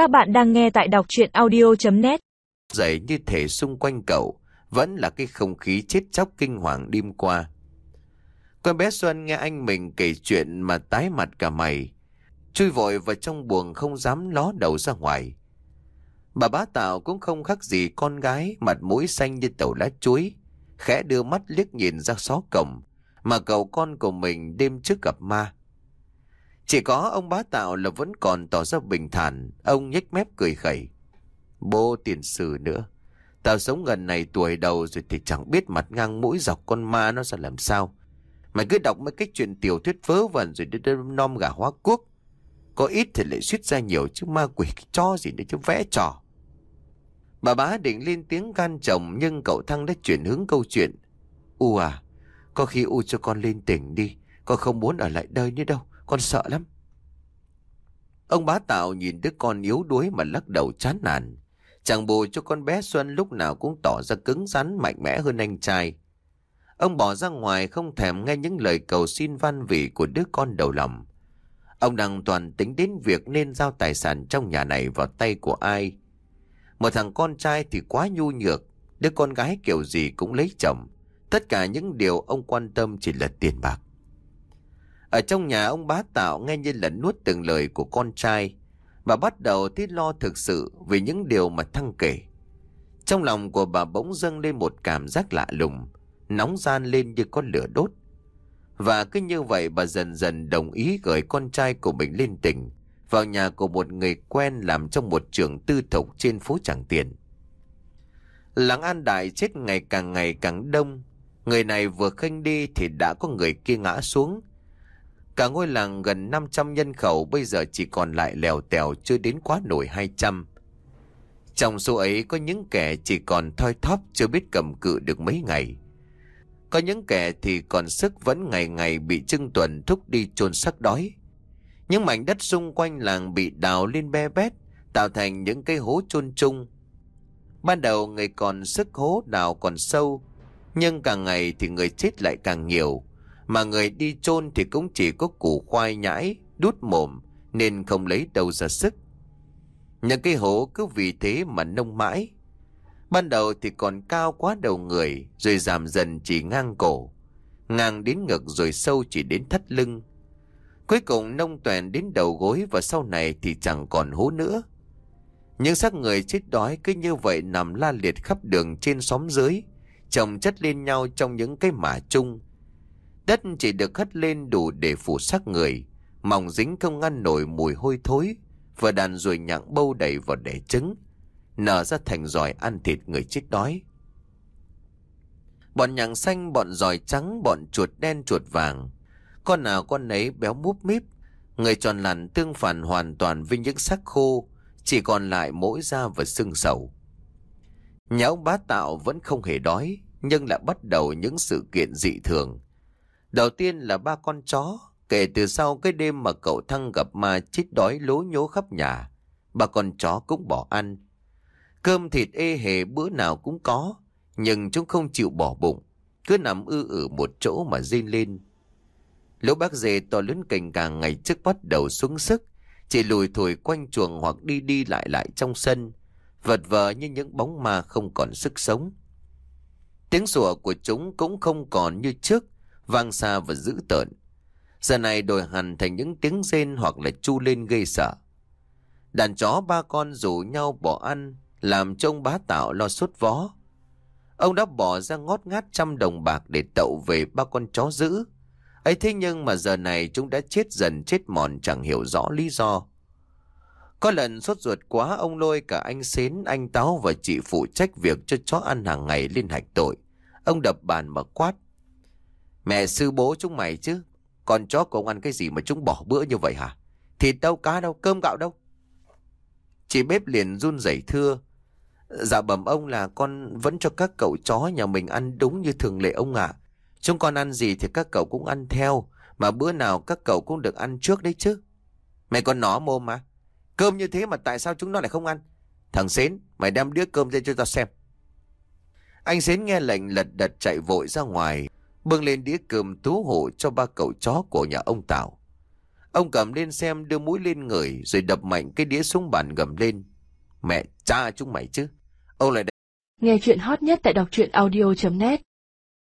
Các bạn đang nghe tại đọc chuyện audio.net Dậy như thể xung quanh cậu, Vẫn là cái không khí chết chóc kinh hoàng đêm qua. Con bé Xuân nghe anh mình kể chuyện mà tái mặt cả mày, Chui vội vào trong buồng không dám ló đầu ra ngoài. Bà bá tạo cũng không khác gì con gái Mặt mũi xanh như tàu lá chuối, Khẽ đưa mắt liếc nhìn ra xó cổng Mà cậu con của mình đêm trước gặp ma. Chỉ có ông bá tạo là vẫn còn tỏ ra bình thản. Ông nhếch mép cười khẩy. Bố tiền sử nữa. Tao sống gần này tuổi đầu rồi thì chẳng biết mặt ngang mũi dọc con ma nó sẽ làm sao. Mày cứ đọc mấy cái chuyện tiểu thuyết vớ vẩn rồi đi nom gà hóa quốc. Có ít thì lại suýt ra nhiều chứ ma quỷ cho gì nữa chứ vẽ trò. Bà bá định lên tiếng gan chồng nhưng cậu Thăng đã chuyển hướng câu chuyện. U à, có khi U cho con lên tỉnh đi, con không muốn ở lại đây nữa đâu, con sợ lắm. Ông bá tạo nhìn đứa con yếu đuối mà lắc đầu chán nản. Chẳng bù cho con bé Xuân lúc nào cũng tỏ ra cứng rắn mạnh mẽ hơn anh trai. Ông bỏ ra ngoài không thèm nghe những lời cầu xin van vỉ của đứa con đầu lòng. Ông đang toàn tính đến việc nên giao tài sản trong nhà này vào tay của ai. Một thằng con trai thì quá nhu nhược, đứa con gái kiểu gì cũng lấy chồng. Tất cả những điều ông quan tâm chỉ là tiền bạc. Ở trong nhà ông bá tạo nghe như lẫn nuốt từng lời của con trai. Bà bắt đầu thấy lo thực sự về những điều mà Thăng kể. Trong lòng của bà bỗng dâng lên một cảm giác lạ lùng, nóng gian lên như có lửa đốt. Và cứ như vậy bà dần dần đồng ý gửi con trai của mình lên tỉnh, vào nhà của một người quen làm trong một trường tư thục trên phố Tràng Tiền. Làng An Đại chết ngày càng ngày càng đông, người này vừa khênh đi thì đã có người kia ngã xuống. Cả ngôi làng gần 500 nhân khẩu bây giờ chỉ còn lại lèo tèo chưa đến quá nổi 200. Trong số ấy có những kẻ chỉ còn thoi thóp chưa biết cầm cự được mấy ngày. Có những kẻ thì còn sức vẫn ngày ngày bị trưng tuần thúc đi chôn xác đói. Những mảnh đất xung quanh làng bị đào lên be bét, tạo thành những cái hố chôn chung. Ban đầu người còn sức hố đào còn sâu, nhưng càng ngày thì người chết lại càng nhiều. Mà người đi chôn thì cũng chỉ có củ khoai nhãi, đút mồm, nên không lấy đâu ra sức. Những cái hố cứ vì thế mà nông mãi. Ban đầu thì còn cao quá đầu người, rồi giảm dần chỉ ngang cổ. Ngang đến ngực rồi sâu chỉ đến thắt lưng. Cuối cùng nông toàn đến đầu gối và sau này thì chẳng còn hố nữa. Những xác người chết đói cứ như vậy nằm la liệt khắp đường trên xóm dưới, chồng chất lên nhau trong những cái mả chung. Đất chỉ được hất lên đủ để phủ xác người, mỏng dính không ngăn nổi mùi hôi thối, và đàn ruồi nhặng bâu đầy vào đẻ trứng, nở ra thành giỏi ăn thịt người chết đói. Bọn nhặng xanh, bọn giỏi trắng, bọn chuột đen chuột vàng, con nào con nấy béo múp míp, người tròn lằn tương phản hoàn toàn với những xác khô, chỉ còn lại mỗi da và xương sầu. Nhà ông bá tạo vẫn không hề đói, nhưng lại bắt đầu những sự kiện dị thường. Đầu tiên là ba con chó, kể từ sau cái đêm mà cậu Thăng gặp ma chết đói lố nhố khắp nhà, ba con chó cũng bỏ ăn. Cơm thịt ê hề bữa nào cũng có, nhưng chúng không chịu bỏ bụng, cứ nằm ư ử một chỗ mà rên lên. Lỗ bác dê to lớn cành càng ngày trước bắt đầu xuống sức, chỉ lùi thổi quanh chuồng hoặc đi đi lại lại trong sân, vật vờ như những bóng ma không còn sức sống. Tiếng sủa của chúng cũng không còn như trước, vang xa và dữ tợn. Giờ này đổi hẳn thành những tiếng rên hoặc là chu lên gây sợ. Đàn chó ba con rủ nhau bỏ ăn, làm trông bá tạo lo sốt vó. Ông đã bỏ ra ngót ngát trăm đồng bạc để tậu về ba con chó giữ. ấy thế nhưng mà giờ này chúng đã chết dần chết mòn chẳng hiểu rõ lý do. Có lần sốt ruột quá ông lôi cả anh Xến, anh Táo và chị phụ trách việc cho chó ăn hàng ngày lên hạch tội. Ông đập bàn mà quát. Mẹ sư bố chúng mày chứ. Con chó của ông ăn cái gì mà chúng bỏ bữa như vậy hả? Thịt đâu, cá đâu, cơm gạo đâu. Chị bếp liền run rẩy thưa. Dạ bẩm ông là con vẫn cho các cậu chó nhà mình ăn đúng như thường lệ ông ạ. Chúng con ăn gì thì các cậu cũng ăn theo, mà bữa nào các cậu cũng được ăn trước đấy chứ. Mày còn nó mồm mà. Cơm như thế mà tại sao chúng nó lại không ăn? Thằng Xến, mày đem đĩa cơm lên cho tao xem. Anh Xến nghe lệnh lật đật chạy vội ra ngoài, bưng lên đĩa cơm tú hổ cho ba cậu chó của nhà ông Tảo. Ông cầm lên xem, đưa mũi lên người, rồi đập mạnh cái đĩa xuống bàn gầm lên. Mẹ, cha chúng mày chứ. Ông lại Nghe chuyện hot nhất tại đọc truyện audio.net